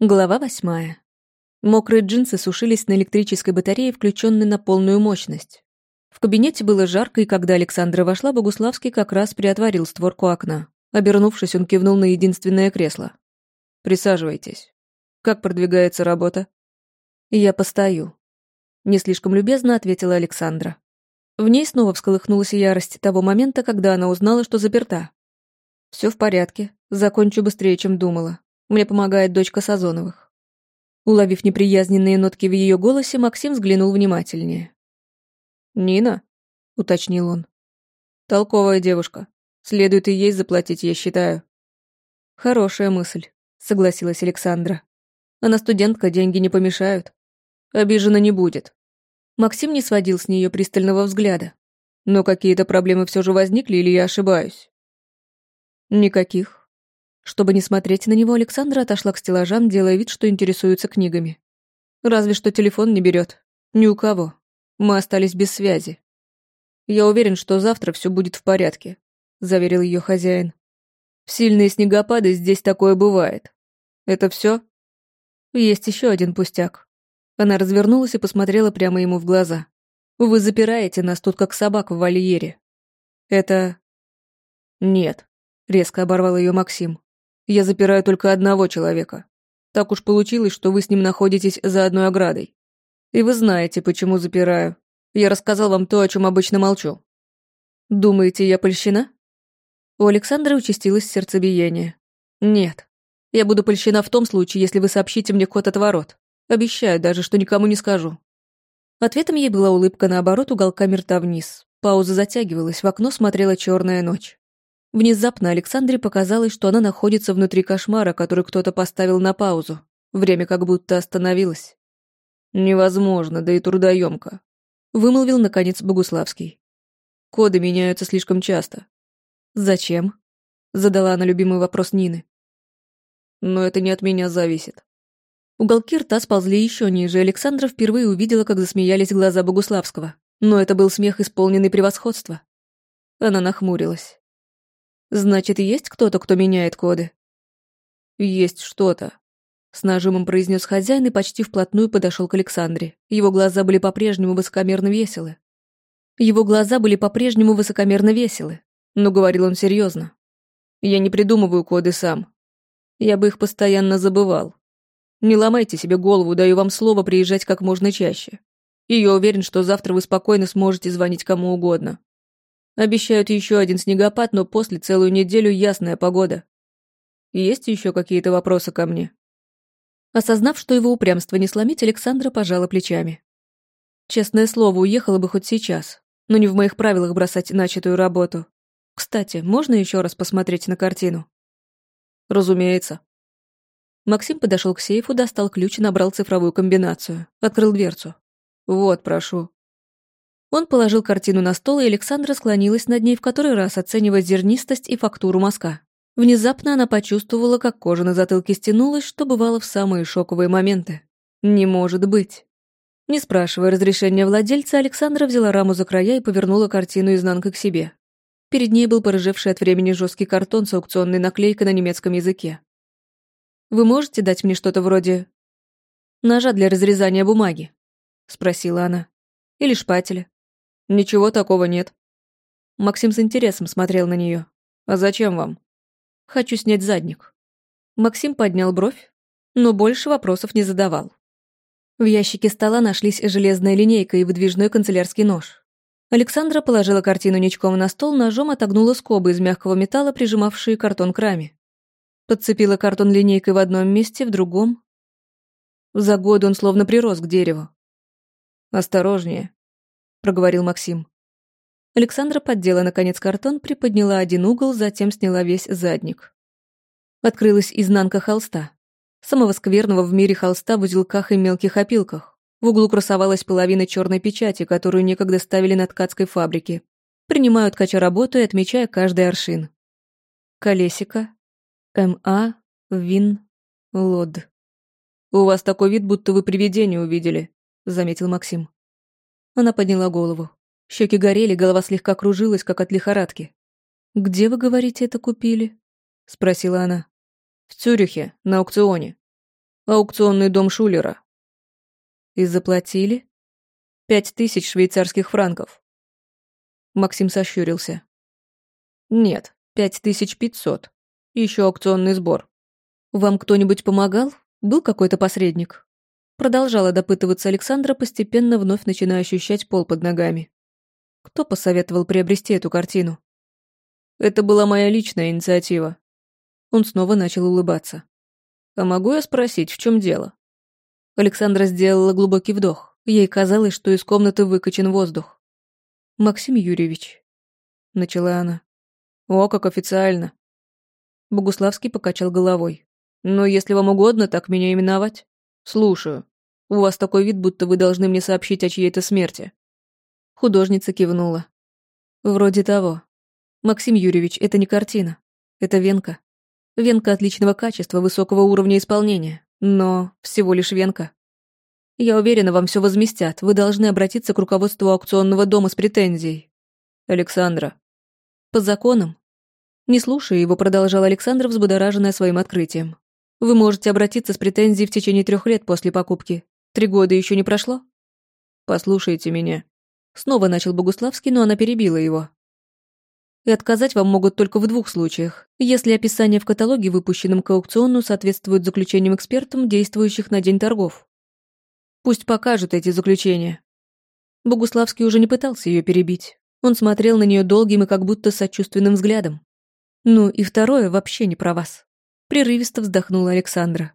Глава восьмая. Мокрые джинсы сушились на электрической батарее, включенной на полную мощность. В кабинете было жарко, и когда Александра вошла, Богуславский как раз приотворил створку окна. Обернувшись, он кивнул на единственное кресло. «Присаживайтесь. Как продвигается работа?» «Я постою», — не слишком любезно ответила Александра. В ней снова всколыхнулась ярость того момента, когда она узнала, что заперта. Все в порядке, закончу быстрее, чем думала. Мне помогает дочка Сазоновых. Уловив неприязненные нотки в ее голосе, Максим взглянул внимательнее. «Нина?» — уточнил он. «Толковая девушка. Следует и ей заплатить, я считаю». «Хорошая мысль», — согласилась Александра. «Она студентка, деньги не помешают. Обижена не будет». Максим не сводил с нее пристального взгляда. «Но какие-то проблемы все же возникли, или я ошибаюсь?» «Никаких. Чтобы не смотреть на него, Александра отошла к стеллажам, делая вид, что интересуется книгами. Разве что телефон не берет. Ни у кого. Мы остались без связи. Я уверен, что завтра все будет в порядке, заверил ее хозяин. В сильные снегопады здесь такое бывает. Это все? Есть еще один пустяк. Она развернулась и посмотрела прямо ему в глаза. Вы запираете нас тут как собак в вольере. Это... Нет, резко оборвал ее Максим. Я запираю только одного человека. Так уж получилось, что вы с ним находитесь за одной оградой. И вы знаете, почему запираю. Я рассказал вам то, о чем обычно молчу. Думаете, я польщена? У Александра участилось сердцебиение. Нет. Я буду польщена в том случае, если вы сообщите мне код от ворот. Обещаю даже, что никому не скажу. Ответом ей была улыбка наоборот уголками рта вниз. Пауза затягивалась, в окно смотрела черная ночь. Внезапно Александре показалось, что она находится внутри кошмара, который кто-то поставил на паузу. Время как будто остановилось. «Невозможно, да и трудоемко», — вымолвил, наконец, Богуславский. «Коды меняются слишком часто». «Зачем?» — задала она любимый вопрос Нины. «Но это не от меня зависит». Уголки рта сползли еще ниже, Александра впервые увидела, как засмеялись глаза Богуславского. Но это был смех, исполненный превосходства. Она нахмурилась. Значит, есть кто-то, кто меняет коды? Есть что-то. С нажимом произнес хозяин и почти вплотную подошел к Александре. Его глаза были по-прежнему высокомерно веселы. Его глаза были по-прежнему высокомерно веселы. Но говорил он серьезно. Я не придумываю коды сам. Я бы их постоянно забывал. Не ломайте себе голову, даю вам слово приезжать как можно чаще. И я уверен, что завтра вы спокойно сможете звонить кому угодно. Обещают еще один снегопад, но после целую неделю ясная погода. Есть еще какие-то вопросы ко мне?» Осознав, что его упрямство не сломить, Александра пожала плечами. «Честное слово, уехала бы хоть сейчас, но не в моих правилах бросать начатую работу. Кстати, можно еще раз посмотреть на картину?» «Разумеется». Максим подошел к сейфу, достал ключ и набрал цифровую комбинацию. Открыл дверцу. «Вот, прошу». Он положил картину на стол, и Александра склонилась над ней в который раз, оценивая зернистость и фактуру мазка. Внезапно она почувствовала, как кожа на затылке стянулась, что бывало в самые шоковые моменты. «Не может быть». Не спрашивая разрешения владельца, Александра взяла раму за края и повернула картину изнанкой к себе. Перед ней был порыжевший от времени жесткий картон с аукционной наклейкой на немецком языке. «Вы можете дать мне что-то вроде...» «Ножа для разрезания бумаги?» — спросила она. «Или шпателя?» «Ничего такого нет». Максим с интересом смотрел на нее. «А зачем вам?» «Хочу снять задник». Максим поднял бровь, но больше вопросов не задавал. В ящике стола нашлись железная линейка и выдвижной канцелярский нож. Александра положила картину ничком на стол, ножом отогнула скобы из мягкого металла, прижимавшие картон к раме. Подцепила картон линейкой в одном месте, в другом. За годы он словно прирос к дереву. «Осторожнее», — проговорил Максим. Александра поддела, наконец, картон, приподняла один угол, затем сняла весь задник. Открылась изнанка холста. Самого скверного в мире холста в узелках и мелких опилках. В углу красовалась половина черной печати, которую некогда ставили на ткацкой фабрике. Принимаю ткача работу и отмечая каждый аршин. Колесико. М.А. Вин. Лод. «У вас такой вид, будто вы привидение увидели», — заметил Максим. Она подняла голову. Щеки горели, голова слегка кружилась, как от лихорадки. «Где, вы говорите, это купили?» — спросила она. «В Цюрихе, на аукционе». Аукционный дом Шулера. И заплатили? Пять тысяч швейцарских франков. Максим сощурился. Нет, пять тысяч пятьсот. Еще аукционный сбор. Вам кто-нибудь помогал? Был какой-то посредник? Продолжала допытываться Александра, постепенно вновь начиная ощущать пол под ногами. Кто посоветовал приобрести эту картину? Это была моя личная инициатива. Он снова начал улыбаться. А могу я спросить, в чем дело? Александра сделала глубокий вдох. Ей казалось, что из комнаты выкачан воздух. «Максим Юрьевич», — начала она. «О, как официально». Богуславский покачал головой. «Но если вам угодно так меня именовать. Слушаю. У вас такой вид, будто вы должны мне сообщить о чьей-то смерти». Художница кивнула. «Вроде того. Максим Юрьевич, это не картина. Это венка. Венка отличного качества, высокого уровня исполнения. Но всего лишь венка. Я уверена, вам все возместят. Вы должны обратиться к руководству аукционного дома с претензией. Александра. По законам. Не слушая его, продолжал Александр, взбудораженная своим открытием. Вы можете обратиться с претензией в течение трех лет после покупки. Три года еще не прошло? Послушайте меня. Снова начал Богуславский, но она перебила его. И отказать вам могут только в двух случаях, если описание в каталоге, выпущенном к аукциону, соответствует заключениям экспертам, действующих на день торгов. Пусть покажут эти заключения. Богуславский уже не пытался ее перебить. Он смотрел на нее долгим и как будто сочувственным взглядом. Ну и второе вообще не про вас. Прерывисто вздохнула Александра.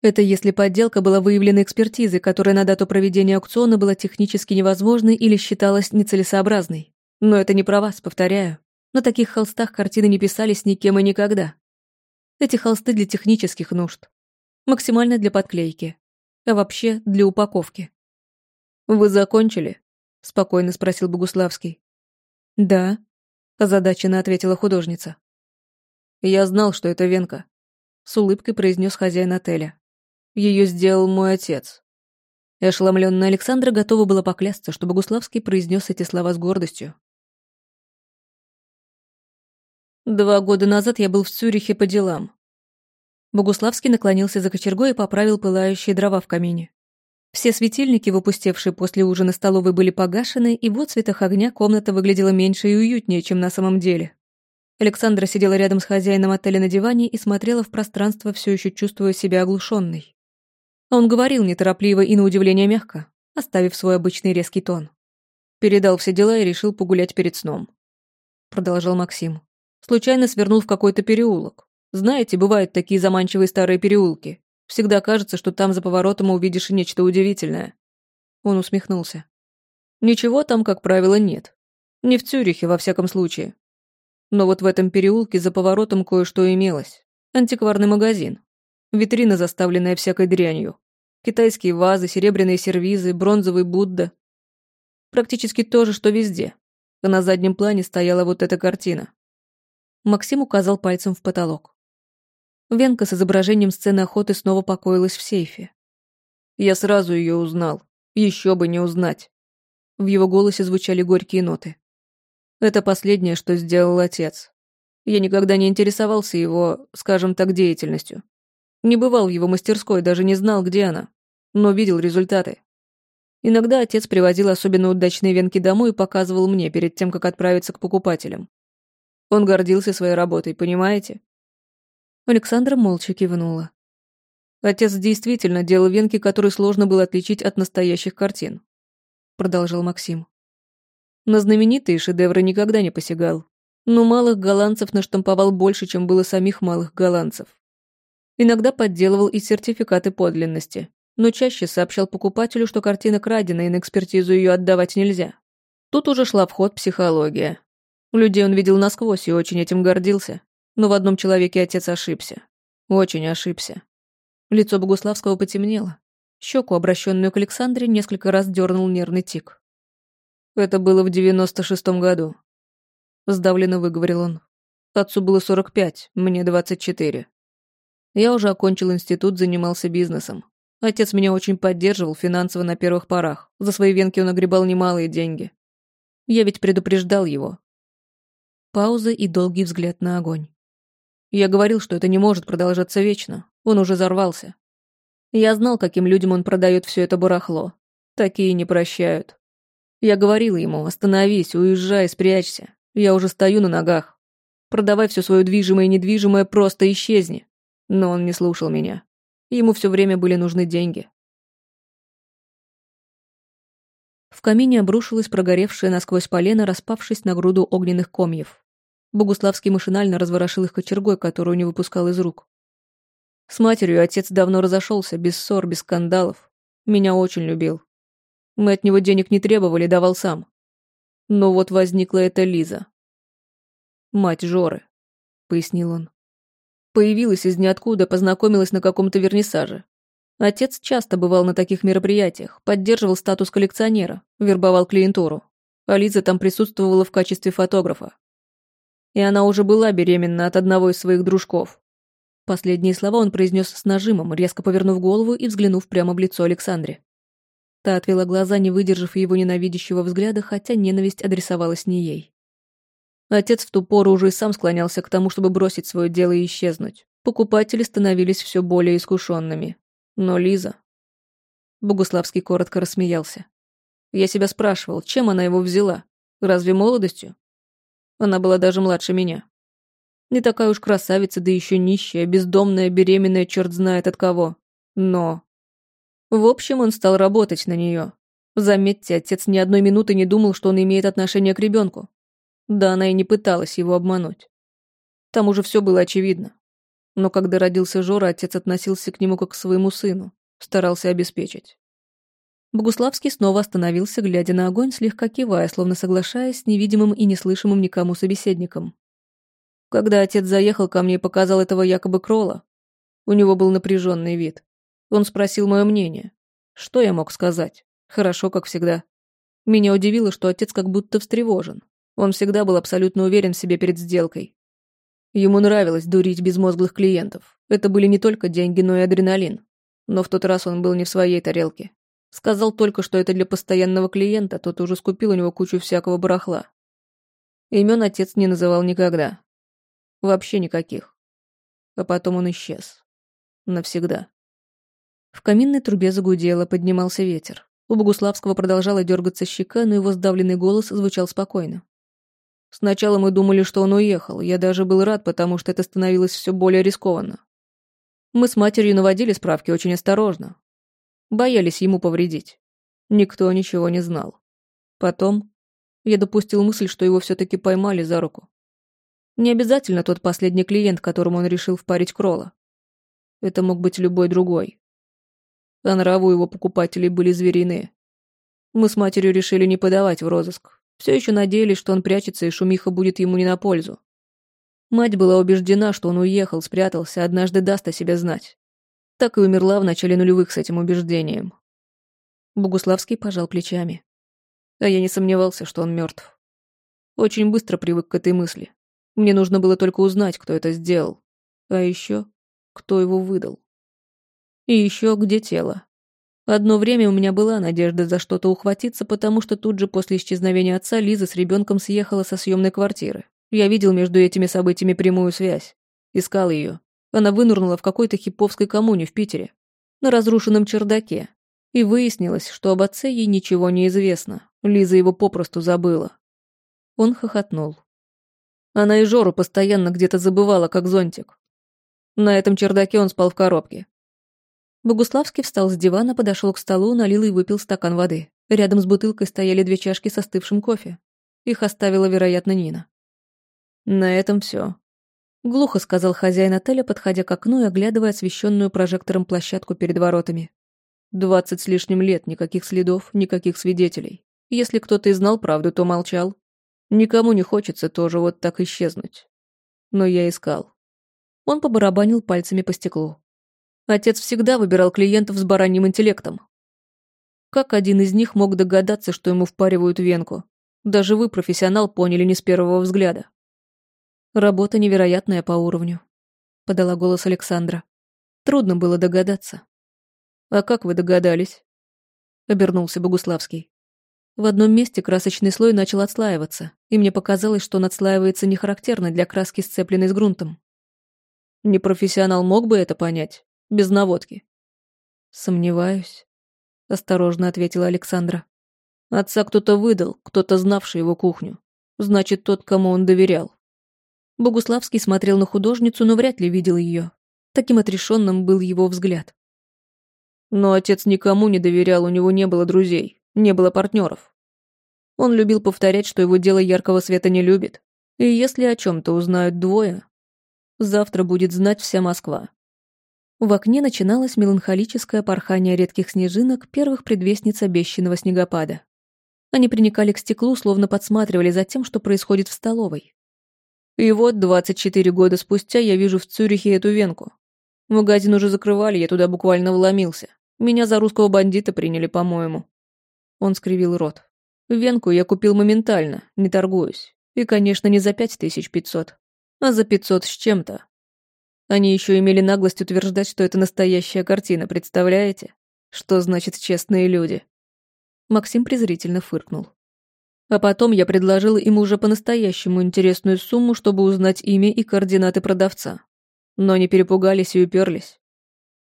Это если подделка была выявлена экспертизой, которая на дату проведения аукциона была технически невозможной или считалась нецелесообразной. Но это не про вас, повторяю. На таких холстах картины не писались никем и никогда. Эти холсты для технических нужд. Максимально для подклейки. А вообще для упаковки. «Вы закончили?» — спокойно спросил Богуславский. «Да», — озадаченно ответила художница. «Я знал, что это венка», — с улыбкой произнес хозяин отеля. «Ее сделал мой отец». И ошеломленная Александра готова была поклясться, что Богуславский произнес эти слова с гордостью. Два года назад я был в Цюрихе по делам. Богуславский наклонился за кочергой и поправил пылающие дрова в камине. Все светильники, выпустевшие после ужина столовой, были погашены, и в отцветах огня комната выглядела меньше и уютнее, чем на самом деле. Александра сидела рядом с хозяином отеля на диване и смотрела в пространство, все еще чувствуя себя оглушенной. Он говорил неторопливо и на удивление мягко, оставив свой обычный резкий тон. Передал все дела и решил погулять перед сном. Продолжал Максим. Случайно свернул в какой-то переулок. Знаете, бывают такие заманчивые старые переулки. Всегда кажется, что там за поворотом увидишь нечто удивительное. Он усмехнулся. Ничего там, как правило, нет. Не в Цюрихе, во всяком случае. Но вот в этом переулке за поворотом кое-что имелось. Антикварный магазин. Витрина, заставленная всякой дрянью. Китайские вазы, серебряные сервизы, бронзовый Будда. Практически то же, что везде. А на заднем плане стояла вот эта картина. Максим указал пальцем в потолок. Венка с изображением сцены охоты снова покоилась в сейфе. Я сразу ее узнал. Еще бы не узнать. В его голосе звучали горькие ноты. Это последнее, что сделал отец. Я никогда не интересовался его, скажем так, деятельностью. Не бывал в его мастерской, даже не знал, где она. Но видел результаты. Иногда отец привозил особенно удачные венки домой и показывал мне перед тем, как отправиться к покупателям. Он гордился своей работой, понимаете? Александра молча кивнула. Отец действительно делал венки, которые сложно было отличить от настоящих картин. Продолжал Максим. На знаменитые шедевры никогда не посягал. Но малых голландцев наштамповал больше, чем было самих малых голландцев. Иногда подделывал и сертификаты подлинности, но чаще сообщал покупателю, что картина крадена и на экспертизу ее отдавать нельзя. Тут уже шла в ход психология. Людей он видел насквозь и очень этим гордился. Но в одном человеке отец ошибся. Очень ошибся. Лицо Богуславского потемнело. Щеку, обращенную к Александре, несколько раз дернул нервный тик. Это было в девяносто шестом году. Сдавленно выговорил он. Отцу было сорок пять, мне двадцать четыре. Я уже окончил институт, занимался бизнесом. Отец меня очень поддерживал финансово на первых порах. За свои венки он огребал немалые деньги. Я ведь предупреждал его. Пауза и долгий взгляд на огонь. Я говорил, что это не может продолжаться вечно. Он уже взорвался. Я знал, каким людям он продает все это барахло. Такие не прощают. Я говорил ему, остановись, уезжай, спрячься. Я уже стою на ногах. Продавай все свое движимое и недвижимое, просто исчезни. Но он не слушал меня. Ему все время были нужны деньги. В камине обрушилась прогоревшая насквозь полено, распавшись на груду огненных комьев. Богуславский машинально разворошил их кочергой, которую не выпускал из рук. С матерью отец давно разошелся, без ссор, без скандалов. Меня очень любил. Мы от него денег не требовали, давал сам. Но вот возникла эта Лиза. Мать Жоры, пояснил он. Появилась из ниоткуда, познакомилась на каком-то вернисаже. Отец часто бывал на таких мероприятиях, поддерживал статус коллекционера, вербовал клиентуру. А Лиза там присутствовала в качестве фотографа. И она уже была беременна от одного из своих дружков. Последние слова он произнес с нажимом, резко повернув голову и взглянув прямо в лицо Александре. Та отвела глаза, не выдержав его ненавидящего взгляда, хотя ненависть адресовалась не ей. Отец в ту пору уже и сам склонялся к тому, чтобы бросить свое дело и исчезнуть. Покупатели становились все более искушенными. Но Лиза... Богуславский коротко рассмеялся. Я себя спрашивал, чем она его взяла? Разве молодостью? Она была даже младше меня. Не такая уж красавица, да еще нищая, бездомная, беременная, черт знает от кого. Но... В общем, он стал работать на нее. Заметьте, отец ни одной минуты не думал, что он имеет отношение к ребенку. Да она и не пыталась его обмануть. Там уже все было очевидно. Но когда родился Жора, отец относился к нему как к своему сыну, старался обеспечить. Богуславский снова остановился, глядя на огонь, слегка кивая, словно соглашаясь с невидимым и неслышимым никому собеседником. Когда отец заехал ко мне и показал этого якобы Крола, у него был напряженный вид. Он спросил мое мнение. Что я мог сказать? Хорошо, как всегда. Меня удивило, что отец как будто встревожен. Он всегда был абсолютно уверен в себе перед сделкой. Ему нравилось дурить безмозглых клиентов. Это были не только деньги, но и адреналин. Но в тот раз он был не в своей тарелке. Сказал только, что это для постоянного клиента, тот уже скупил у него кучу всякого барахла. Имен отец не называл никогда. Вообще никаких. А потом он исчез. Навсегда. В каминной трубе загудело, поднимался ветер. У Богуславского продолжала дергаться щека, но его сдавленный голос звучал спокойно. Сначала мы думали, что он уехал. Я даже был рад, потому что это становилось все более рискованно. Мы с матерью наводили справки очень осторожно. Боялись ему повредить. Никто ничего не знал. Потом я допустил мысль, что его все-таки поймали за руку. Не обязательно тот последний клиент, которому он решил впарить Крола. Это мог быть любой другой. А нравы его покупателей были звериные. Мы с матерью решили не подавать в розыск, все еще надеялись, что он прячется, и шумиха будет ему не на пользу. Мать была убеждена, что он уехал, спрятался, однажды даст о себе знать. Так и умерла в начале нулевых с этим убеждением. Богуславский пожал плечами. А я не сомневался, что он мертв. Очень быстро привык к этой мысли. Мне нужно было только узнать, кто это сделал. А еще, кто его выдал. И еще, где тело. Одно время у меня была надежда за что-то ухватиться, потому что тут же после исчезновения отца Лиза с ребенком съехала со съемной квартиры. Я видел между этими событиями прямую связь. Искал ее. Она вынурнула в какой-то хиповской коммуне в Питере. На разрушенном чердаке. И выяснилось, что об отце ей ничего не известно. Лиза его попросту забыла. Он хохотнул. Она и Жору постоянно где-то забывала, как зонтик. На этом чердаке он спал в коробке. Богуславский встал с дивана, подошел к столу, налил и выпил стакан воды. Рядом с бутылкой стояли две чашки со остывшим кофе. Их оставила, вероятно, Нина. «На этом все. Глухо сказал хозяин отеля, подходя к окну и оглядывая освещенную прожектором площадку перед воротами. «Двадцать с лишним лет, никаких следов, никаких свидетелей. Если кто-то и знал правду, то молчал. Никому не хочется тоже вот так исчезнуть. Но я искал». Он побарабанил пальцами по стеклу. Отец всегда выбирал клиентов с бараньим интеллектом. Как один из них мог догадаться, что ему впаривают венку? Даже вы, профессионал, поняли не с первого взгляда. Работа невероятная по уровню, подала голос Александра. Трудно было догадаться. А как вы догадались? Обернулся Богуславский. В одном месте красочный слой начал отслаиваться, и мне показалось, что он отслаивается не характерно для краски, сцепленной с грунтом. Непрофессионал мог бы это понять? Без наводки. Сомневаюсь. Осторожно ответила Александра. Отца кто-то выдал, кто-то знавший его кухню. Значит, тот, кому он доверял. Богуславский смотрел на художницу, но вряд ли видел ее. Таким отрешенным был его взгляд. Но отец никому не доверял, у него не было друзей, не было партнеров. Он любил повторять, что его дело яркого света не любит. И если о чем-то узнают двое, завтра будет знать вся Москва. В окне начиналось меланхолическое порхание редких снежинок, первых предвестниц обещанного снегопада. Они приникали к стеклу, словно подсматривали за тем, что происходит в столовой. И вот, 24 года спустя, я вижу в Цюрихе эту венку. Магазин уже закрывали, я туда буквально вломился. Меня за русского бандита приняли, по-моему. Он скривил рот. Венку я купил моментально, не торгуюсь. И, конечно, не за пять тысяч пятьсот, а за пятьсот с чем-то. Они еще имели наглость утверждать, что это настоящая картина, представляете? Что значит честные люди? Максим презрительно фыркнул. А потом я предложил им уже по-настоящему интересную сумму, чтобы узнать имя и координаты продавца. Но они перепугались и уперлись.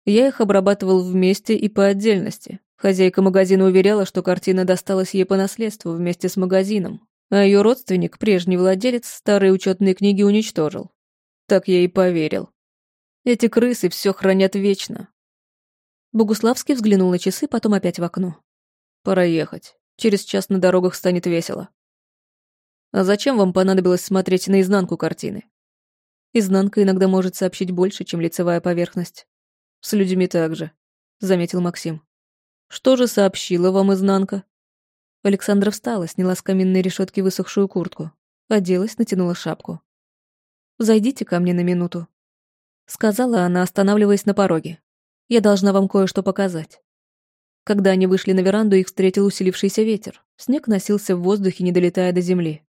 Я их обрабатывал вместе и по отдельности. Хозяйка магазина уверяла, что картина досталась ей по наследству вместе с магазином, а ее родственник, прежний владелец, старые учетные книги уничтожил. Так я и поверил. Эти крысы все хранят вечно. Богуславский взглянул на часы, потом опять в окно. Пора ехать. Через час на дорогах станет весело. А зачем вам понадобилось смотреть на изнанку картины? Изнанка иногда может сообщить больше, чем лицевая поверхность. С людьми также, заметил Максим. Что же сообщила вам изнанка? Александра встала, сняла с каминной решетки высохшую куртку, оделась, натянула шапку. «Зайдите ко мне на минуту», — сказала она, останавливаясь на пороге. «Я должна вам кое-что показать». Когда они вышли на веранду, их встретил усилившийся ветер. Снег носился в воздухе, не долетая до земли.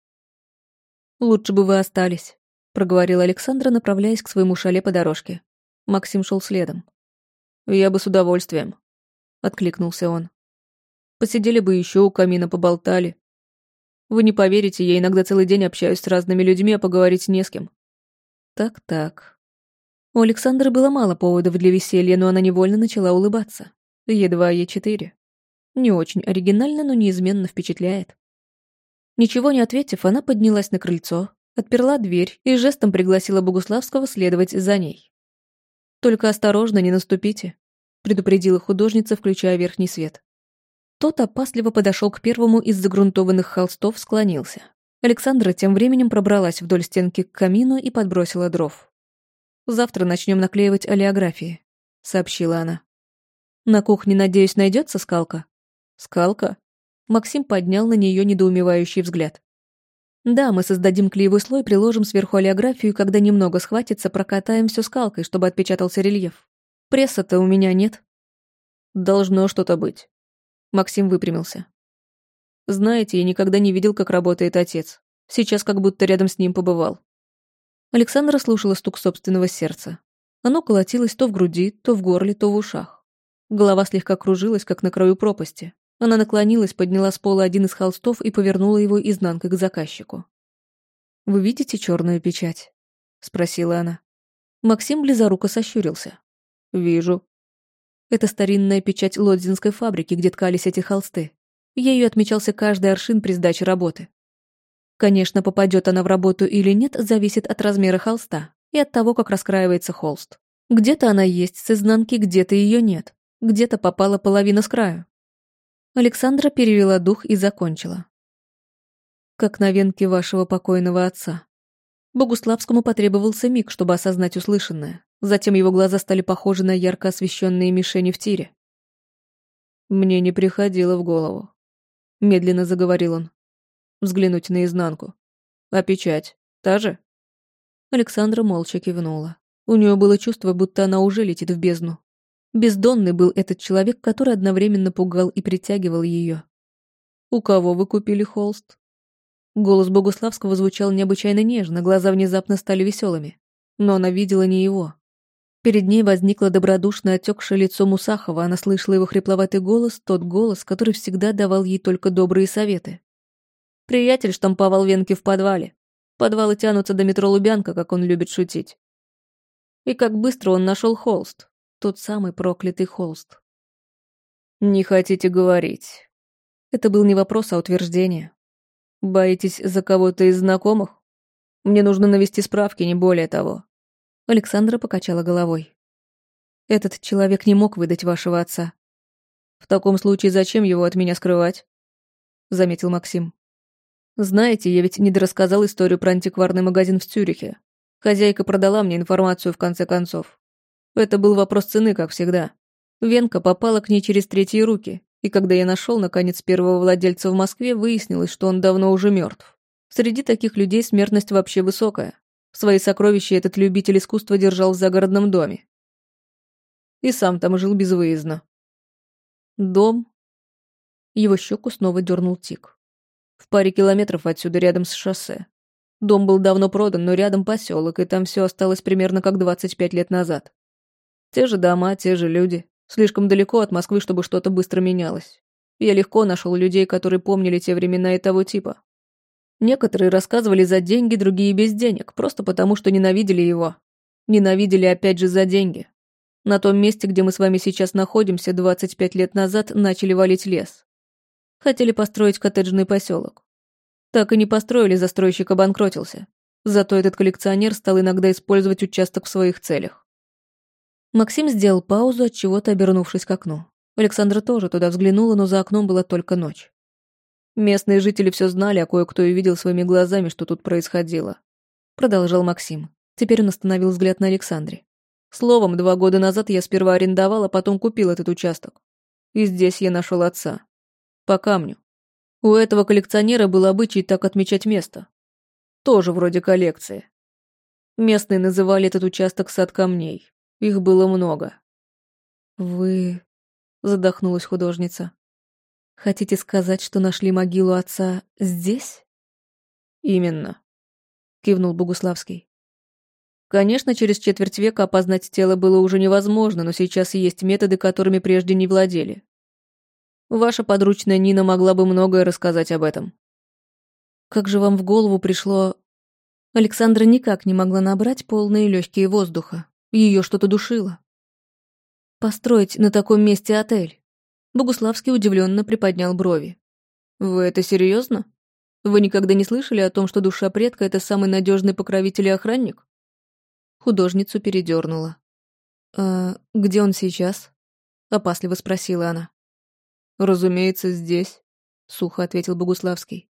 «Лучше бы вы остались», — проговорила Александра, направляясь к своему шале по дорожке. Максим шел следом. «Я бы с удовольствием», — откликнулся он. «Посидели бы еще у камина, поболтали. Вы не поверите, я иногда целый день общаюсь с разными людьми, а поговорить не с кем». «Так-так». У Александры было мало поводов для веселья, но она невольно начала улыбаться. Едва Е4. Не очень оригинально, но неизменно впечатляет. Ничего не ответив, она поднялась на крыльцо, отперла дверь и жестом пригласила Богуславского следовать за ней. «Только осторожно, не наступите», — предупредила художница, включая верхний свет. Тот опасливо подошел к первому из загрунтованных холстов, склонился. Александра тем временем пробралась вдоль стенки к камину и подбросила дров. «Завтра начнем наклеивать олеографии», — сообщила она. На кухне, надеюсь, найдется скалка? Скалка? Максим поднял на нее недоумевающий взгляд. Да, мы создадим клеевой слой, приложим сверху олеографию, когда немного схватится, прокатаем все скалкой, чтобы отпечатался рельеф. Пресса-то у меня нет. Должно что-то быть. Максим выпрямился. Знаете, я никогда не видел, как работает отец. Сейчас как будто рядом с ним побывал. Александра слушала стук собственного сердца. Оно колотилось то в груди, то в горле, то в ушах. Голова слегка кружилась, как на краю пропасти. Она наклонилась, подняла с пола один из холстов и повернула его изнанкой к заказчику. «Вы видите черную печать?» — спросила она. Максим близоруко сощурился. «Вижу». Это старинная печать лодзинской фабрики, где ткались эти холсты. Ею отмечался каждый аршин при сдаче работы. Конечно, попадет она в работу или нет, зависит от размера холста и от того, как раскраивается холст. Где-то она есть с изнанки, где-то ее нет. Где-то попала половина с краю. Александра перевела дух и закончила. Как на венке вашего покойного отца. Богуславскому потребовался миг, чтобы осознать услышанное. Затем его глаза стали похожи на ярко освещенные мишени в тире. «Мне не приходило в голову», — медленно заговорил он. «Взглянуть наизнанку. А печать? Та же?» Александра молча кивнула. У нее было чувство, будто она уже летит в бездну. Бездонный был этот человек, который одновременно пугал и притягивал ее. «У кого вы купили холст?» Голос Богуславского звучал необычайно нежно, глаза внезапно стали веселыми. Но она видела не его. Перед ней возникло добродушное отекшее лицо Мусахова, она слышала его хрипловатый голос, тот голос, который всегда давал ей только добрые советы. Приятель штамповал венки в подвале. Подвалы тянутся до метро Лубянка, как он любит шутить. И как быстро он нашел холст. Тот самый проклятый холст. «Не хотите говорить?» Это был не вопрос, а утверждение. «Боитесь за кого-то из знакомых? Мне нужно навести справки, не более того». Александра покачала головой. «Этот человек не мог выдать вашего отца». «В таком случае зачем его от меня скрывать?» Заметил Максим. «Знаете, я ведь не дорассказал историю про антикварный магазин в Цюрихе. Хозяйка продала мне информацию в конце концов. Это был вопрос цены, как всегда. Венка попала к ней через третьи руки, и когда я нашел, наконец, первого владельца в Москве, выяснилось, что он давно уже мертв. Среди таких людей смертность вообще высокая. Свои сокровища этот любитель искусства держал в загородном доме. И сам там жил безвыездно. Дом. Его щеку снова дернул тик. В паре километров отсюда, рядом с шоссе. Дом был давно продан, но рядом поселок, и там все осталось примерно как 25 лет назад. Те же дома, те же люди. Слишком далеко от Москвы, чтобы что-то быстро менялось. Я легко нашел людей, которые помнили те времена и того типа. Некоторые рассказывали за деньги, другие без денег, просто потому что ненавидели его. Ненавидели опять же за деньги. На том месте, где мы с вами сейчас находимся, 25 лет назад начали валить лес. Хотели построить коттеджный поселок. Так и не построили, застройщик обанкротился. Зато этот коллекционер стал иногда использовать участок в своих целях. Максим сделал паузу, от чего-то обернувшись к окну. Александра тоже туда взглянула, но за окном была только ночь. Местные жители все знали, а кое-кто и видел своими глазами, что тут происходило. Продолжал Максим. Теперь он остановил взгляд на Александре. Словом, два года назад я сперва арендовал, а потом купил этот участок. И здесь я нашел отца. По камню. У этого коллекционера был обычай так отмечать место. Тоже вроде коллекции. Местные называли этот участок сад камней. Их было много. «Вы...» — задохнулась художница. «Хотите сказать, что нашли могилу отца здесь?» «Именно», — кивнул Богуславский. Конечно, через четверть века опознать тело было уже невозможно, но сейчас есть методы, которыми прежде не владели. Ваша подручная Нина могла бы многое рассказать об этом. Как же вам в голову пришло... Александра никак не могла набрать полные легкие воздуха. Ее что-то душило. Построить на таком месте отель. Богуславский удивленно приподнял брови. Вы это серьезно? Вы никогда не слышали о том, что душа предка — это самый надежный покровитель и охранник? Художницу передернула. «А где он сейчас?» — опасливо спросила она. «Разумеется, здесь», — сухо ответил Богуславский.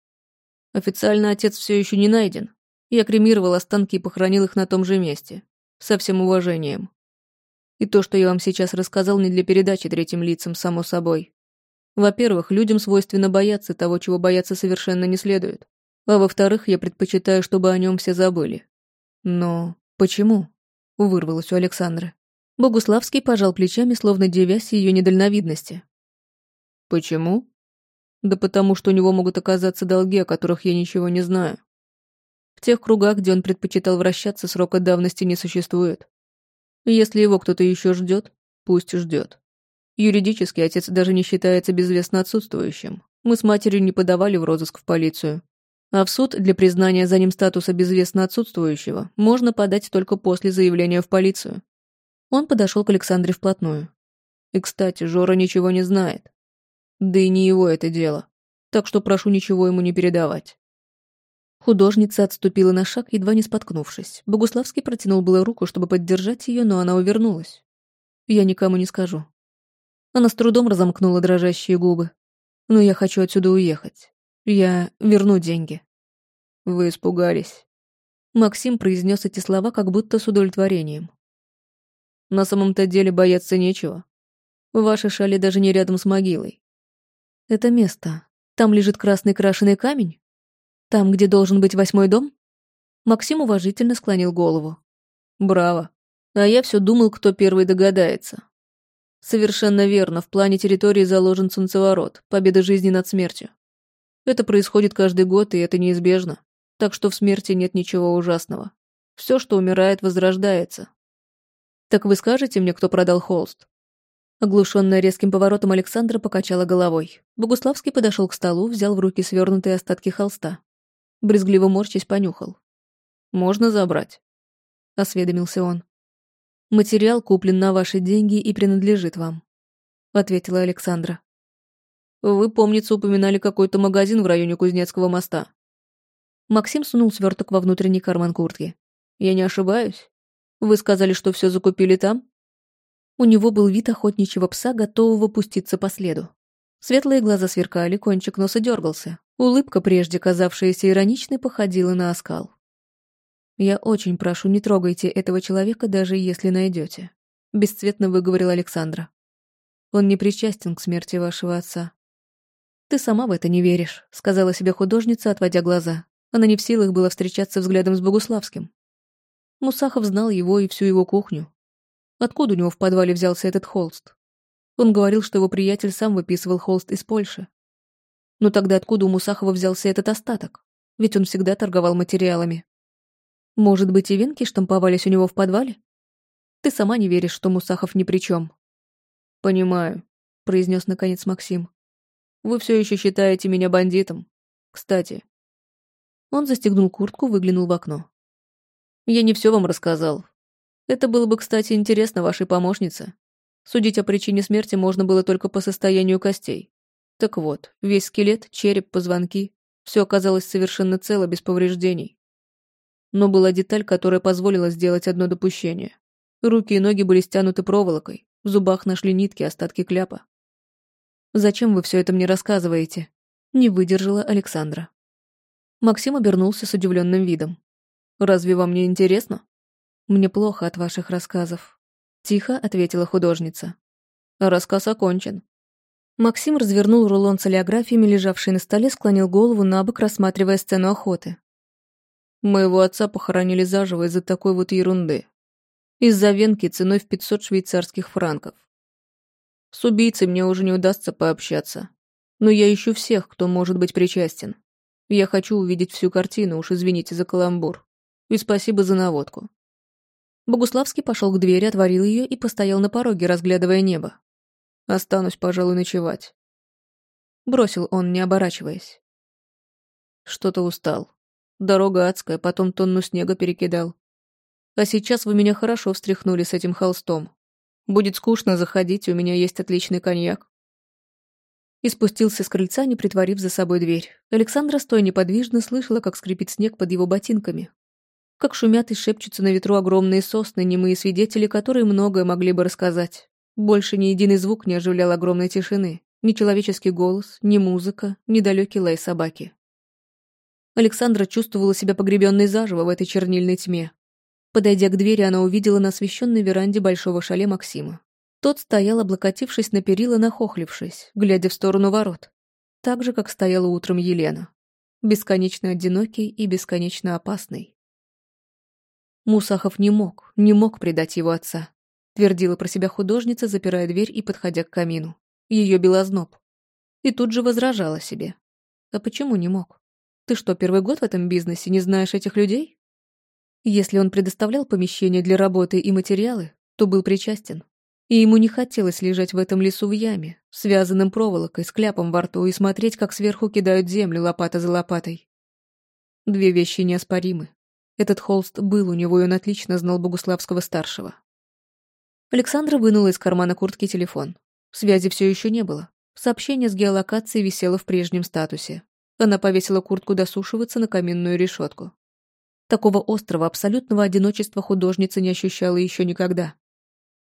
«Официально отец все еще не найден. Я кремировал останки и похоронил их на том же месте. Со всем уважением. И то, что я вам сейчас рассказал, не для передачи третьим лицам, само собой. Во-первых, людям свойственно бояться того, чего бояться совершенно не следует. А во-вторых, я предпочитаю, чтобы о нем все забыли. Но почему? Вырвалось у Александры. Богуславский пожал плечами, словно девясь ее недальновидности. Почему? Да потому что у него могут оказаться долги, о которых я ничего не знаю. В тех кругах, где он предпочитал вращаться, срока давности не существует. Если его кто-то еще ждет, пусть ждет. Юридически отец даже не считается безвестно отсутствующим. Мы с матерью не подавали в розыск в полицию. А в суд для признания за ним статуса безвестно отсутствующего можно подать только после заявления в полицию. Он подошел к Александре вплотную. И, кстати, Жора ничего не знает. Да и не его это дело. Так что прошу ничего ему не передавать. Художница отступила на шаг, едва не споткнувшись. Богуславский протянул было руку, чтобы поддержать ее, но она увернулась. «Я никому не скажу». Она с трудом разомкнула дрожащие губы. «Но я хочу отсюда уехать. Я верну деньги». «Вы испугались». Максим произнес эти слова как будто с удовлетворением. «На самом-то деле бояться нечего. Ваши шали даже не рядом с могилой. Это место. Там лежит красный крашеный камень?» Там, где должен быть восьмой дом? Максим уважительно склонил голову. Браво. А я все думал, кто первый догадается. Совершенно верно, в плане территории заложен солнцеворот, победа жизни над смертью. Это происходит каждый год, и это неизбежно. Так что в смерти нет ничего ужасного. Все, что умирает, возрождается. Так вы скажете мне, кто продал холст? Оглушенная резким поворотом Александра покачала головой. Богуславский подошел к столу, взял в руки свернутые остатки холста. Брезгливо морчись понюхал. «Можно забрать?» — осведомился он. «Материал куплен на ваши деньги и принадлежит вам. ответила Александра. «Вы, помнится, упоминали какой-то магазин в районе Кузнецкого моста». Максим сунул сверток во внутренний карман куртки. «Я не ошибаюсь? Вы сказали, что все закупили там?» У него был вид охотничьего пса, готового пуститься по следу. Светлые глаза сверкали, кончик носа дергался. Улыбка, прежде казавшаяся ироничной, походила на оскал. «Я очень прошу, не трогайте этого человека, даже если найдете», — бесцветно выговорил Александра. «Он не причастен к смерти вашего отца». «Ты сама в это не веришь», — сказала себе художница, отводя глаза. Она не в силах была встречаться взглядом с Богуславским. Мусахов знал его и всю его кухню. Откуда у него в подвале взялся этот холст? Он говорил, что его приятель сам выписывал холст из Польши. Но тогда откуда у Мусахова взялся этот остаток? Ведь он всегда торговал материалами. Может быть, и венки штамповались у него в подвале? Ты сама не веришь, что Мусахов ни при чем. Понимаю, произнес наконец Максим. Вы все еще считаете меня бандитом. Кстати. Он застегнул куртку, выглянул в окно. Я не все вам рассказал. Это было бы, кстати, интересно вашей помощнице. Судить о причине смерти можно было только по состоянию костей. Так вот, весь скелет, череп, позвонки — все оказалось совершенно цело, без повреждений. Но была деталь, которая позволила сделать одно допущение. Руки и ноги были стянуты проволокой, в зубах нашли нитки, остатки кляпа. «Зачем вы все это мне рассказываете?» Не выдержала Александра. Максим обернулся с удивленным видом. «Разве вам не интересно?» «Мне плохо от ваших рассказов», — тихо ответила художница. «Рассказ окончен». Максим развернул рулон с олеографиями, лежавший на столе, склонил голову на бок, рассматривая сцену охоты. Моего отца похоронили заживо из-за такой вот ерунды. Из-за венки ценой в 500 швейцарских франков. С убийцей мне уже не удастся пообщаться. Но я ищу всех, кто может быть причастен. Я хочу увидеть всю картину, уж извините за каламбур. И спасибо за наводку. Богуславский пошел к двери, отворил ее и постоял на пороге, разглядывая небо. Останусь, пожалуй, ночевать. Бросил он, не оборачиваясь. Что-то устал. Дорога адская, потом тонну снега перекидал. А сейчас вы меня хорошо встряхнули с этим холстом. Будет скучно заходить, у меня есть отличный коньяк. И спустился с крыльца, не притворив за собой дверь. Александра, стоя неподвижно, слышала, как скрипит снег под его ботинками. Как шумят и шепчутся на ветру огромные сосны, немые свидетели, которые многое могли бы рассказать. Больше ни единый звук не оживлял огромной тишины. Ни человеческий голос, ни музыка, ни далекий лай собаки. Александра чувствовала себя погребенной заживо в этой чернильной тьме. Подойдя к двери, она увидела на освещенной веранде большого шале Максима. Тот стоял, облокотившись на перила, нахохлившись, глядя в сторону ворот. Так же, как стояла утром Елена. Бесконечно одинокий и бесконечно опасный. Мусахов не мог, не мог предать его отца. Твердила про себя художница, запирая дверь и подходя к камину. Ее белозноб. И тут же возражала себе. А почему не мог? Ты что, первый год в этом бизнесе, не знаешь этих людей? Если он предоставлял помещение для работы и материалы, то был причастен. И ему не хотелось лежать в этом лесу в яме, связанным проволокой, с кляпом во рту и смотреть, как сверху кидают землю лопата за лопатой. Две вещи неоспоримы. Этот холст был у него, и он отлично знал Богуславского-старшего. Александра вынула из кармана куртки телефон. Связи все еще не было. Сообщение с геолокацией висело в прежнем статусе. Она повесила куртку досушиваться на каминную решетку. Такого острого, абсолютного одиночества художница не ощущала еще никогда.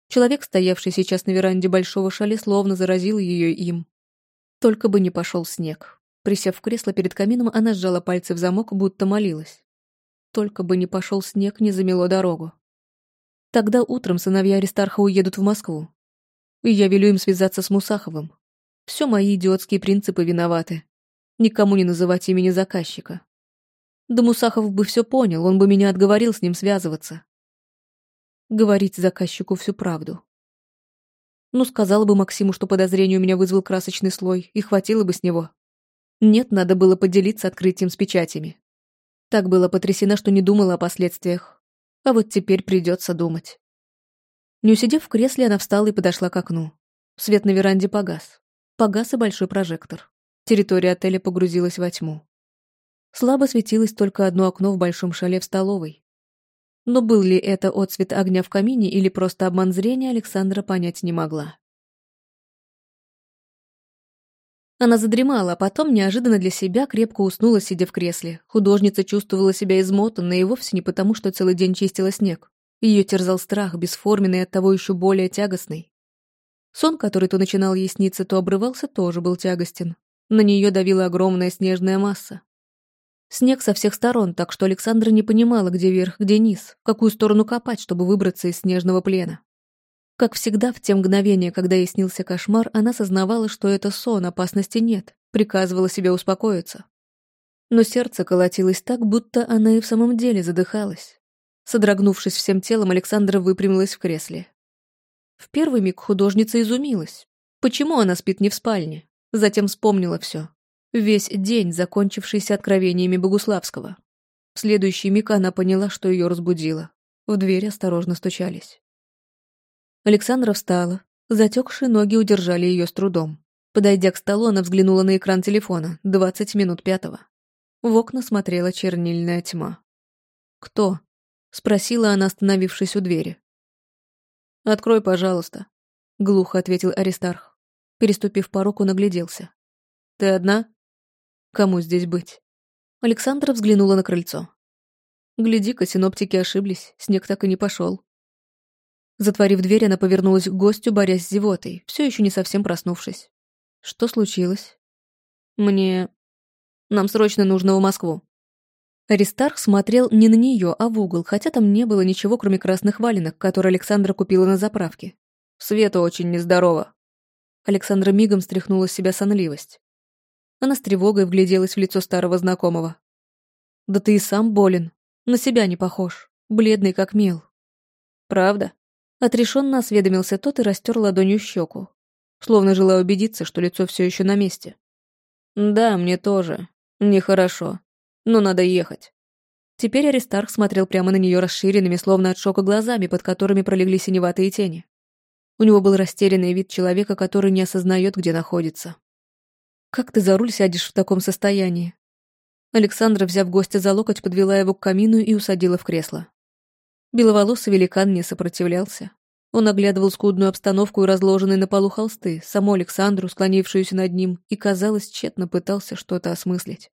Человек, стоявший сейчас на веранде большого шале, словно заразил ее им. Только бы не пошел снег. Присев в кресло перед камином, она сжала пальцы в замок, будто молилась. Только бы не пошел снег, не замело дорогу. Тогда утром сыновья Аристарха уедут в Москву. И я велю им связаться с Мусаховым. Все мои идиотские принципы виноваты никому не называть имени заказчика. Да Мусахов бы все понял, он бы меня отговорил с ним связываться. Говорить заказчику всю правду. Ну, сказала бы Максиму, что подозрение у меня вызвал красочный слой, и хватило бы с него. Нет, надо было поделиться открытием с печатями. Так была потрясена, что не думала о последствиях. А вот теперь придется думать. Не усидев в кресле, она встала и подошла к окну. Свет на веранде погас. Погас и большой прожектор. Территория отеля погрузилась во тьму. Слабо светилось только одно окно в большом шале в столовой. Но был ли это отцвет огня в камине или просто обман зрения, Александра понять не могла. Она задремала, а потом неожиданно для себя крепко уснула, сидя в кресле. Художница чувствовала себя измотанной и вовсе не потому, что целый день чистила снег. Ее терзал страх, бесформенный и оттого еще более тягостный. Сон, который то начинал ей сниться, то обрывался, тоже был тягостен. На нее давила огромная снежная масса. Снег со всех сторон, так что Александра не понимала, где верх, где низ, в какую сторону копать, чтобы выбраться из снежного плена. Как всегда, в те мгновения, когда ей снился кошмар, она сознавала, что это сон, опасности нет, приказывала себе успокоиться. Но сердце колотилось так, будто она и в самом деле задыхалась. Содрогнувшись всем телом, Александра выпрямилась в кресле. В первый миг художница изумилась. Почему она спит не в спальне? Затем вспомнила все. Весь день, закончившийся откровениями Богуславского. В следующий миг она поняла, что ее разбудило. В дверь осторожно стучались. Александра встала. Затекшие ноги удержали ее с трудом. Подойдя к столу, она взглянула на экран телефона. Двадцать минут пятого. В окна смотрела чернильная тьма. «Кто?» — спросила она, остановившись у двери. «Открой, пожалуйста», — глухо ответил Аристарх. Переступив порог, он огляделся. «Ты одна? Кому здесь быть?» Александра взглянула на крыльцо. Гляди-ка, синоптики ошиблись, снег так и не пошел. Затворив дверь, она повернулась к гостю, борясь с зевотой, все еще не совсем проснувшись. Что случилось? Мне... Нам срочно нужно в Москву. Аристарх смотрел не на нее, а в угол, хотя там не было ничего, кроме красных валенок, которые Александра купила на заправке. Света очень нездорова. Александра мигом стряхнула с себя сонливость. Она с тревогой вгляделась в лицо старого знакомого. «Да ты и сам болен. На себя не похож. Бледный, как мел». «Правда?» Отрешенно осведомился тот и растер ладонью щеку, словно желая убедиться, что лицо все еще на месте. «Да, мне тоже. Нехорошо. Но надо ехать». Теперь Аристарх смотрел прямо на нее расширенными, словно от шока глазами, под которыми пролегли синеватые тени. У него был растерянный вид человека, который не осознает, где находится. «Как ты за руль сядешь в таком состоянии?» Александра, взяв гостя за локоть, подвела его к камину и усадила в кресло. Беловолосый великан не сопротивлялся. Он оглядывал скудную обстановку и разложенные на полу холсты, саму Александру, склонившуюся над ним, и, казалось, тщетно пытался что-то осмыслить.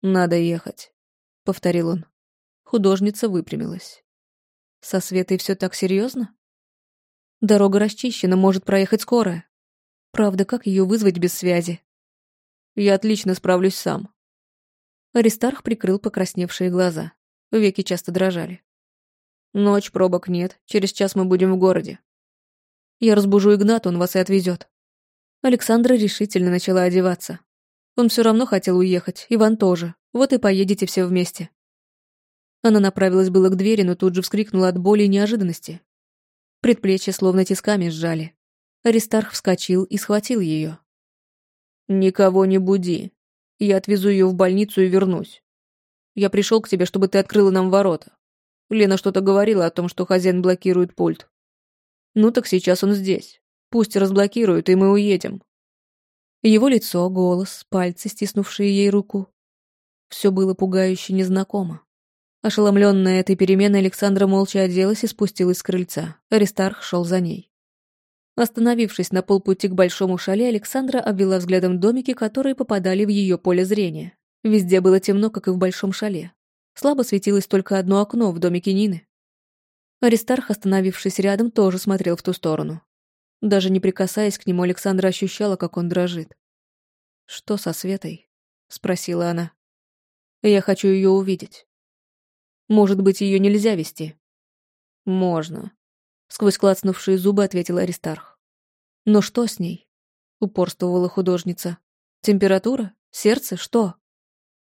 «Надо ехать», — повторил он. Художница выпрямилась. «Со Светой все так серьезно? Дорога расчищена, может проехать скорая. Правда, как ее вызвать без связи? Я отлично справлюсь сам». Аристарх прикрыл покрасневшие глаза. Веки часто дрожали. Ночь, пробок нет. Через час мы будем в городе. Я разбужу Игната, он вас и отвезет. Александра решительно начала одеваться. Он все равно хотел уехать, Иван тоже. Вот и поедете все вместе. Она направилась было к двери, но тут же вскрикнула от боли и неожиданности. Предплечья словно тисками сжали. Аристарх вскочил и схватил ее. «Никого не буди. Я отвезу ее в больницу и вернусь. Я пришел к тебе, чтобы ты открыла нам ворота. Лена что-то говорила о том, что хозяин блокирует пульт. Ну так сейчас он здесь. Пусть разблокируют, и мы уедем. Его лицо, голос, пальцы, стиснувшие ей руку. Все было пугающе незнакомо. Ошеломленная этой переменой, Александра молча оделась и спустилась с крыльца. Аристарх шел за ней. Остановившись на полпути к большому шале, Александра обвела взглядом домики, которые попадали в ее поле зрения. Везде было темно, как и в большом шале. Слабо светилось только одно окно в домике Нины. Аристарх, остановившись рядом, тоже смотрел в ту сторону. Даже не прикасаясь к нему, Александра ощущала, как он дрожит. «Что со Светой?» — спросила она. «Я хочу ее увидеть. Может быть, ее нельзя вести?» «Можно», — сквозь клацнувшие зубы ответил Аристарх. «Но что с ней?» — упорствовала художница. «Температура? Сердце? Что?»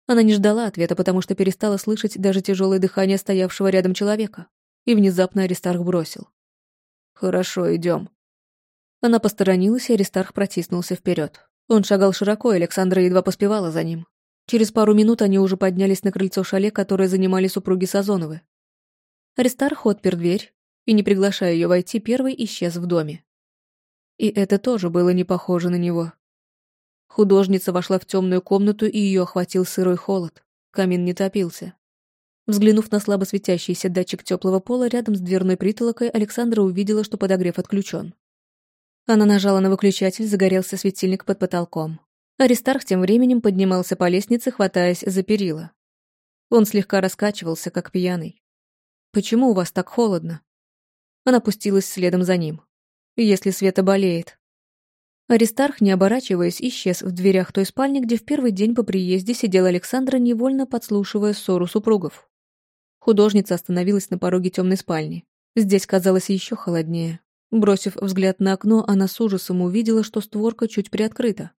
Она не ждала ответа, потому что перестала слышать даже тяжелое дыхание стоявшего рядом человека. И внезапно Аристарх бросил. «Хорошо, идем». Она посторонилась, и Аристарх протиснулся вперед. Он шагал широко, и Александра едва поспевала за ним. Через пару минут они уже поднялись на крыльцо шале, которое занимали супруги Сазоновы. Аристарх отпер дверь и, не приглашая ее войти, первый исчез в доме. И это тоже было не похоже на него. Художница вошла в темную комнату, и ее охватил сырой холод. Камин не топился. Взглянув на слабо светящийся датчик теплого пола рядом с дверной притолокой, Александра увидела, что подогрев отключен. Она нажала на выключатель, загорелся светильник под потолком. Аристарх тем временем поднимался по лестнице, хватаясь за перила. Он слегка раскачивался, как пьяный. «Почему у вас так холодно?» Она пустилась следом за ним. «Если Света болеет». Аристарх, не оборачиваясь, исчез в дверях той спальни, где в первый день по приезде сидела Александра, невольно подслушивая ссору супругов. Художница остановилась на пороге темной спальни. Здесь казалось еще холоднее. Бросив взгляд на окно, она с ужасом увидела, что створка чуть приоткрыта.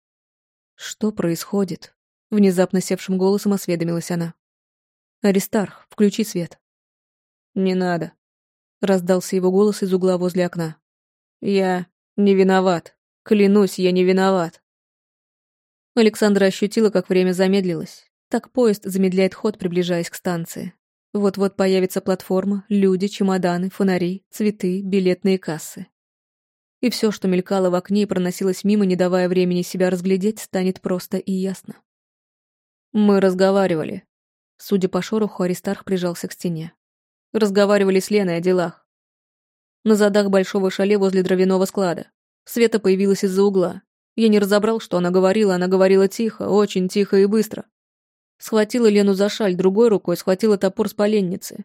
«Что происходит?» — внезапно севшим голосом осведомилась она. «Аристарх, включи свет». «Не надо», — раздался его голос из угла возле окна. «Я не виноват. Клянусь, я не виноват». Александра ощутила, как время замедлилось. Так поезд замедляет ход, приближаясь к станции. Вот-вот появится платформа, люди, чемоданы, фонари, цветы, билетные кассы. И все, что мелькало в окне и проносилось мимо, не давая времени себя разглядеть, станет просто и ясно. Мы разговаривали, Судя по шороху, Аристарх прижался к стене. Разговаривали с Леной о делах. На задах большого шале возле дровяного склада. Света появилась из-за угла. Я не разобрал, что она говорила, она говорила тихо, очень тихо и быстро. Схватила Лену за шаль, другой рукой схватила топор с поленницы.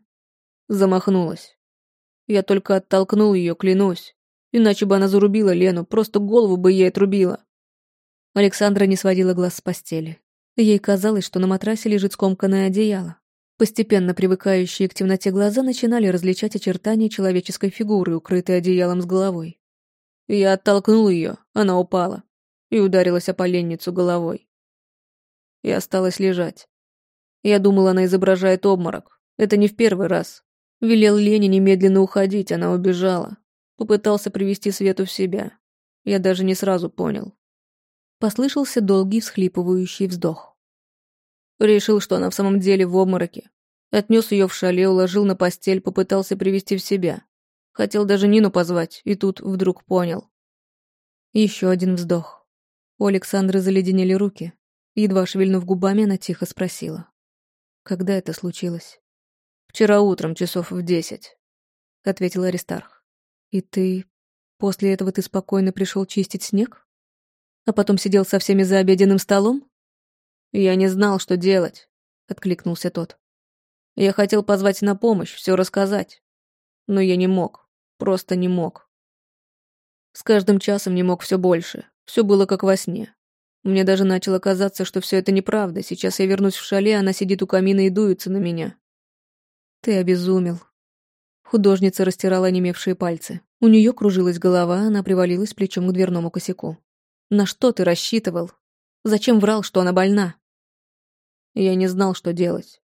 Замахнулась. Я только оттолкнул ее, клянусь. Иначе бы она зарубила Лену, просто голову бы ей отрубила. Александра не сводила глаз с постели. Ей казалось, что на матрасе лежит скомканное одеяло. Постепенно привыкающие к темноте глаза начинали различать очертания человеческой фигуры, укрытой одеялом с головой. Я оттолкнул ее, она упала и ударилась о поленницу головой. И осталась лежать. Я думал, она изображает обморок. Это не в первый раз. Велел Лене немедленно уходить, она убежала. Попытался привести Свету в себя. Я даже не сразу понял. Послышался долгий всхлипывающий вздох. Решил, что она в самом деле в обмороке. Отнес ее в шале, уложил на постель, попытался привести в себя. Хотел даже Нину позвать, и тут вдруг понял. Еще один вздох. У Александры заледенели руки. Едва шевельнув губами, она тихо спросила. Когда это случилось? Вчера утром, часов в десять, — ответил Аристарх. И ты... После этого ты спокойно пришел чистить снег? а потом сидел со всеми за обеденным столом? Я не знал, что делать, откликнулся тот. Я хотел позвать на помощь, все рассказать. Но я не мог, просто не мог. С каждым часом не мог все больше, все было как во сне. Мне даже начало казаться, что все это неправда. Сейчас я вернусь в шале, она сидит у камина и дуется на меня. Ты обезумел. Художница растирала онемевшие пальцы. У нее кружилась голова, она привалилась плечом к дверному косяку. На что ты рассчитывал? Зачем врал, что она больна? Я не знал, что делать.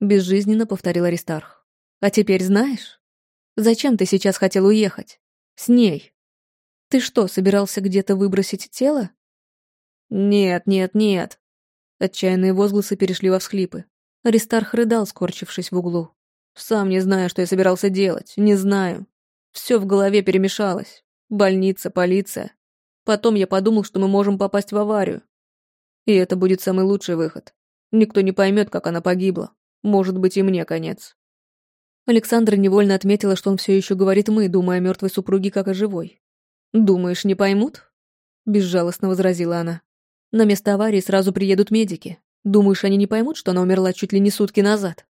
Безжизненно повторил Аристарх. А теперь знаешь? Зачем ты сейчас хотел уехать? С ней. Ты что, собирался где-то выбросить тело? Нет, нет, нет. Отчаянные возгласы перешли во всхлипы. Аристарх рыдал, скорчившись в углу. Сам не знаю, что я собирался делать. Не знаю. Все в голове перемешалось. Больница, полиция. Потом я подумал, что мы можем попасть в аварию. И это будет самый лучший выход. Никто не поймет, как она погибла. Может быть, и мне конец. Александра невольно отметила, что он все еще говорит «мы», думая о мертвой супруге как о живой. «Думаешь, не поймут?» Безжалостно возразила она. «На место аварии сразу приедут медики. Думаешь, они не поймут, что она умерла чуть ли не сутки назад?»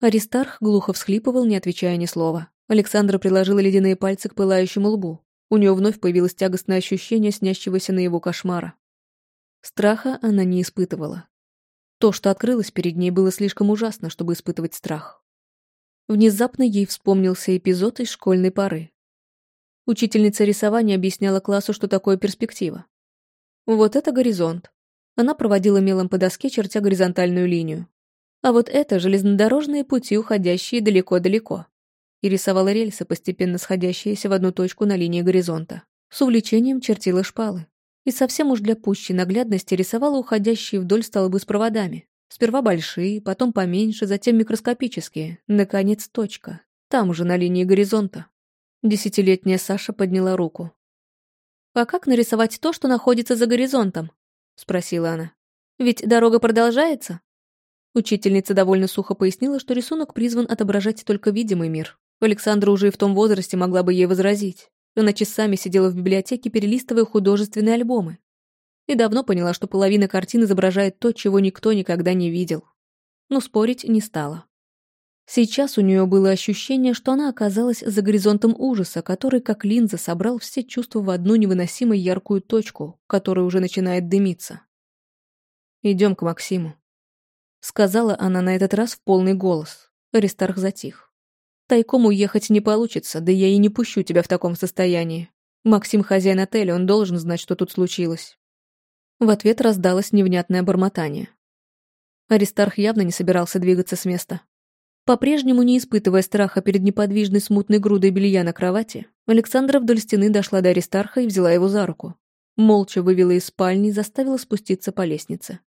Аристарх глухо всхлипывал, не отвечая ни слова. Александра приложила ледяные пальцы к пылающему лбу. У нее вновь появилось тягостное ощущение снящегося на его кошмара. Страха она не испытывала. То, что открылось перед ней, было слишком ужасно, чтобы испытывать страх. Внезапно ей вспомнился эпизод из школьной поры. Учительница рисования объясняла классу, что такое перспектива. Вот это горизонт. Она проводила мелом по доске, чертя горизонтальную линию. А вот это железнодорожные пути, уходящие далеко-далеко и рисовала рельсы, постепенно сходящиеся в одну точку на линии горизонта. С увлечением чертила шпалы. И совсем уж для пущей наглядности рисовала уходящие вдоль столбы с проводами. Сперва большие, потом поменьше, затем микроскопические. Наконец, точка. Там уже на линии горизонта. Десятилетняя Саша подняла руку. «А как нарисовать то, что находится за горизонтом?» — спросила она. «Ведь дорога продолжается?» Учительница довольно сухо пояснила, что рисунок призван отображать только видимый мир, Александра уже и в том возрасте могла бы ей возразить. Она часами сидела в библиотеке, перелистывая художественные альбомы. И давно поняла, что половина картин изображает то, чего никто никогда не видел. Но спорить не стала. Сейчас у нее было ощущение, что она оказалась за горизонтом ужаса, который, как линза, собрал все чувства в одну невыносимо яркую точку, которая уже начинает дымиться. «Идем к Максиму», — сказала она на этот раз в полный голос. Аристарх затих. «Тайком уехать не получится, да я и не пущу тебя в таком состоянии. Максим хозяин отеля, он должен знать, что тут случилось». В ответ раздалось невнятное бормотание. Аристарх явно не собирался двигаться с места. По-прежнему не испытывая страха перед неподвижной смутной грудой белья на кровати, Александра вдоль стены дошла до Аристарха и взяла его за руку. Молча вывела из спальни и заставила спуститься по лестнице.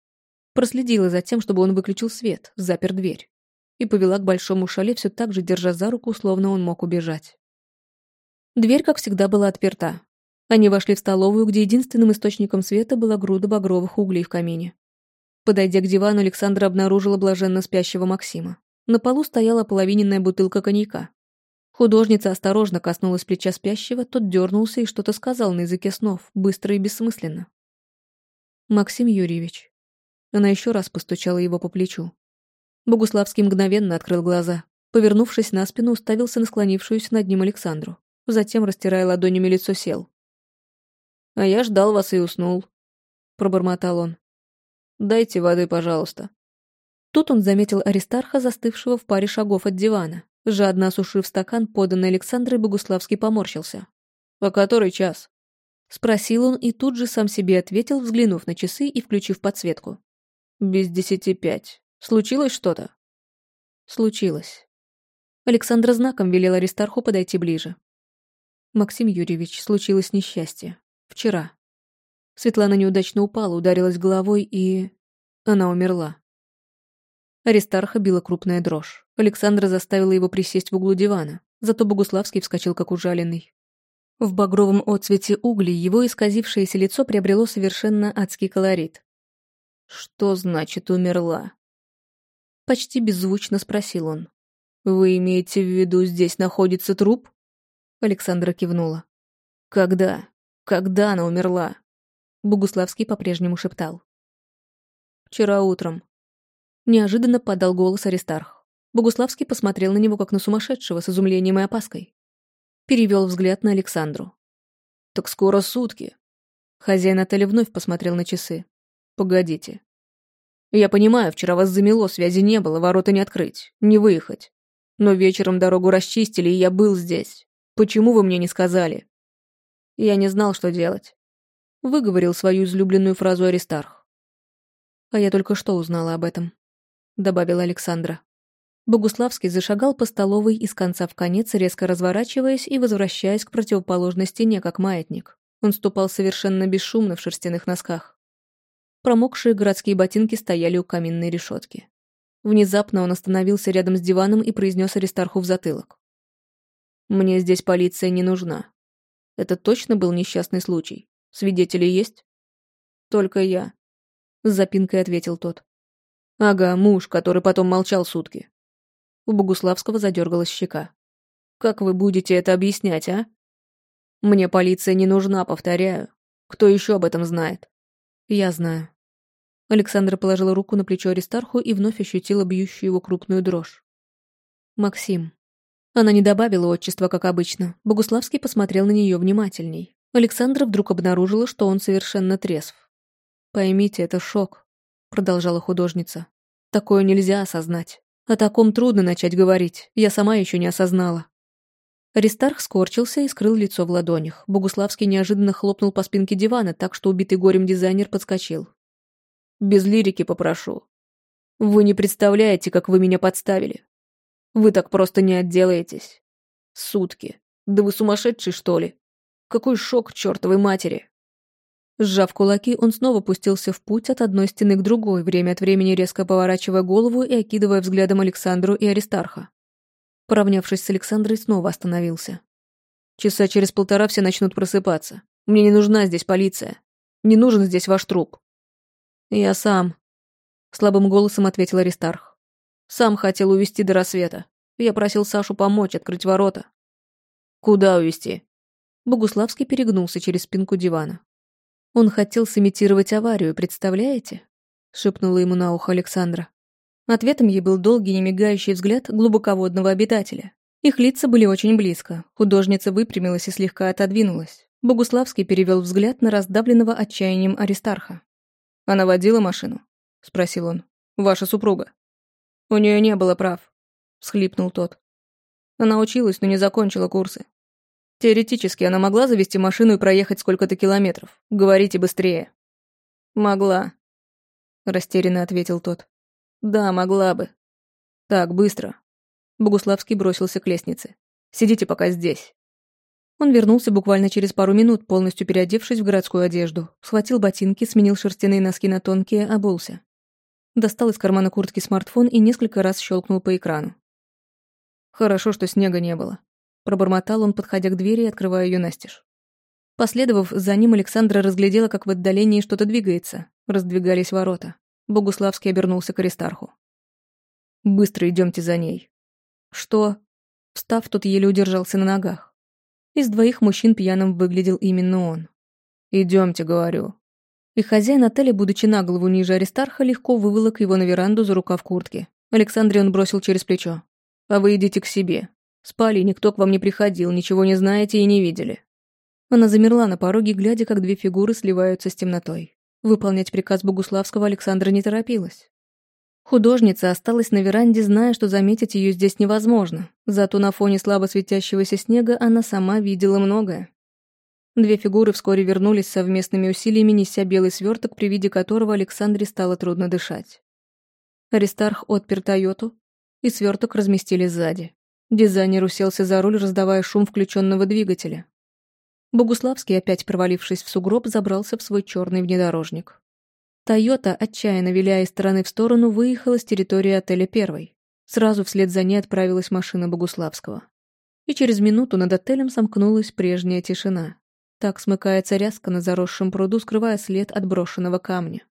Проследила за тем, чтобы он выключил свет, запер дверь. И повела к большому шале, все так же держа за руку, словно он мог убежать. Дверь, как всегда, была отперта. Они вошли в столовую, где единственным источником света была груда багровых углей в камине. Подойдя к дивану, Александра обнаружила блаженно спящего Максима. На полу стояла половиненная бутылка коньяка. Художница осторожно коснулась плеча спящего, тот дернулся и что-то сказал на языке снов, быстро и бессмысленно. «Максим Юрьевич». Она еще раз постучала его по плечу. Богуславский мгновенно открыл глаза. Повернувшись на спину, уставился на склонившуюся над ним Александру. Затем, растирая ладонями лицо, сел. «А я ждал вас и уснул», — пробормотал он. «Дайте воды, пожалуйста». Тут он заметил Аристарха, застывшего в паре шагов от дивана. Жадно осушив стакан, поданный Александрой, Богуславский поморщился. «По который час?» Спросил он и тут же сам себе ответил, взглянув на часы и включив подсветку. «Без десяти пять. Случилось что-то?» «Случилось». Александр знаком велел Аристарху подойти ближе. «Максим Юрьевич, случилось несчастье. Вчера». Светлана неудачно упала, ударилась головой и... Она умерла. Аристарха била крупная дрожь. Александра заставила его присесть в углу дивана, зато Богуславский вскочил как ужаленный. В багровом отцвете углей его исказившееся лицо приобрело совершенно адский колорит. «Что значит умерла?» Почти беззвучно спросил он. «Вы имеете в виду, здесь находится труп?» Александра кивнула. «Когда? Когда она умерла?» Богуславский по-прежнему шептал. «Вчера утром. Неожиданно подал голос Аристарх. Богуславский посмотрел на него, как на сумасшедшего, с изумлением и опаской. Перевел взгляд на Александру. «Так скоро сутки». Хозяин отеля вновь посмотрел на часы. «Погодите. Я понимаю, вчера вас замело, связи не было, ворота не открыть, не выехать. Но вечером дорогу расчистили, и я был здесь. Почему вы мне не сказали?» Я не знал, что делать. Выговорил свою излюбленную фразу Аристарх. А я только что узнала об этом. — добавила Александра. Богуславский зашагал по столовой из конца в конец, резко разворачиваясь и возвращаясь к противоположной стене, как маятник. Он ступал совершенно бесшумно в шерстяных носках. Промокшие городские ботинки стояли у каминной решетки. Внезапно он остановился рядом с диваном и произнес Аристарху в затылок. «Мне здесь полиция не нужна. Это точно был несчастный случай? Свидетели есть?» «Только я», — с запинкой ответил тот. Ага, муж, который потом молчал сутки. У Богуславского задергалась щека. Как вы будете это объяснять, а? Мне полиция не нужна, повторяю. Кто еще об этом знает? Я знаю. Александра положила руку на плечо Аристарху и вновь ощутила бьющую его крупную дрожь. Максим. Она не добавила отчества, как обычно. Богуславский посмотрел на нее внимательней. Александра вдруг обнаружила, что он совершенно трезв. «Поймите, это шок», — продолжала художница. Такое нельзя осознать. О таком трудно начать говорить, я сама еще не осознала. Аристарх скорчился и скрыл лицо в ладонях. Богуславский неожиданно хлопнул по спинке дивана, так что убитый горем дизайнер подскочил. «Без лирики попрошу. Вы не представляете, как вы меня подставили. Вы так просто не отделаетесь. Сутки. Да вы сумасшедший, что ли? Какой шок чертовой матери!» Сжав кулаки, он снова пустился в путь от одной стены к другой, время от времени резко поворачивая голову и окидывая взглядом Александру и Аристарха. Поравнявшись с Александрой, снова остановился. «Часа через полтора все начнут просыпаться. Мне не нужна здесь полиция. Не нужен здесь ваш труп». «Я сам», — слабым голосом ответил Аристарх. «Сам хотел увезти до рассвета. Я просил Сашу помочь открыть ворота». «Куда увезти?» Богуславский перегнулся через спинку дивана. Он хотел сымитировать аварию, представляете? Шепнула ему на ухо Александра. Ответом ей был долгий, немигающий взгляд глубоководного обитателя. Их лица были очень близко. Художница выпрямилась и слегка отодвинулась. Богуславский перевел взгляд на раздавленного отчаянием Аристарха. «Она водила машину?» — спросил он. «Ваша супруга?» «У нее не было прав», — всхлипнул тот. Она училась, но не закончила курсы. Теоретически она могла завести машину и проехать сколько-то километров. Говорите быстрее. Могла, растерянно ответил тот. Да, могла бы. Так, быстро. Богуславский бросился к лестнице. Сидите пока здесь. Он вернулся буквально через пару минут, полностью переодевшись в городскую одежду. Схватил ботинки, сменил шерстяные носки на тонкие, обулся. Достал из кармана куртки смартфон и несколько раз щелкнул по экрану. Хорошо, что снега не было. Пробормотал он, подходя к двери и открывая ее настежь. Последовав за ним, Александра разглядела, как в отдалении что-то двигается. Раздвигались ворота. Богуславский обернулся к Аристарху. «Быстро идемте за ней». «Что?» Встав, тот еле удержался на ногах. Из двоих мужчин пьяным выглядел именно он. Идемте, говорю». И хозяин отеля, будучи на голову ниже Аристарха, легко выволок его на веранду за рукав куртки. Александре он бросил через плечо. А вы идите к себе. Спали, никто к вам не приходил, ничего не знаете и не видели». Она замерла на пороге, глядя, как две фигуры сливаются с темнотой. Выполнять приказ Богуславского Александра не торопилась. Художница осталась на веранде, зная, что заметить ее здесь невозможно. Зато на фоне слабо светящегося снега она сама видела многое. Две фигуры вскоре вернулись совместными усилиями, неся белый сверток, при виде которого Александре стало трудно дышать. Аристарх отпер Тойоту, и сверток разместили сзади. Дизайнер уселся за руль, раздавая шум включенного двигателя. Богуславский, опять провалившись в сугроб, забрался в свой черный внедорожник. Тойота, отчаянно виляя из стороны в сторону, выехала с территории отеля первой. Сразу вслед за ней отправилась машина Богуславского. И через минуту над отелем сомкнулась прежняя тишина. Так смыкается ряска на заросшем пруду, скрывая след от брошенного камня.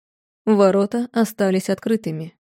Ворота остались открытыми,